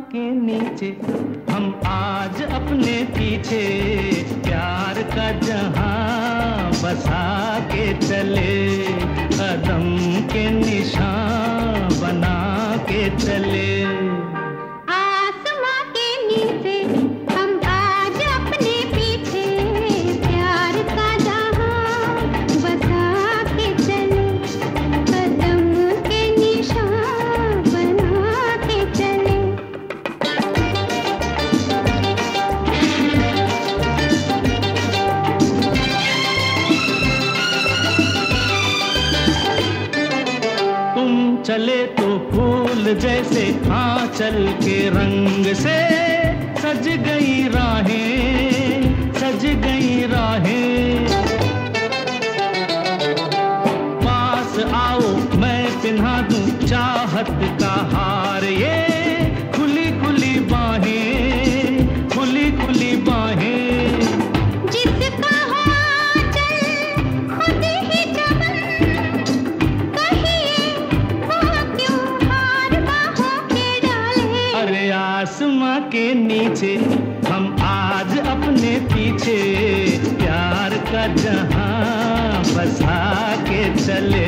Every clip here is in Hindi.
के नीचे, हम आज अपने पीछे, प्यार का जहाँ बसा के चले, कदम के निशान बना के चले। चले तो फूल जैसे आंचल के रंग से सज गई राहें, सज गई राहें। पास आओ, मैं पिन्हा दूँ चाहत का के नीचे हम आज अपने पीछे प्यार का जहाँ बसा के चले।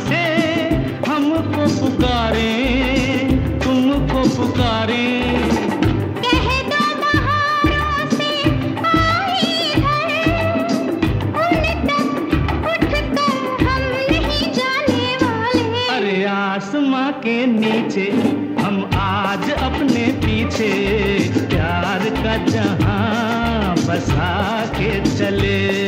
से हमको पुकारें तुमको पुकारें। आसमां के नीचे हम आज अपने पीछे प्यार का जहाँ बसा के चले।